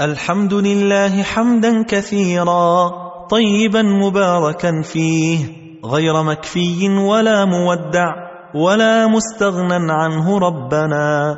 الحمد لله حمدا كثيرا طيبا مباركا فيه غير مكفي ولا مودع ولا مستغنى عنه ربنا.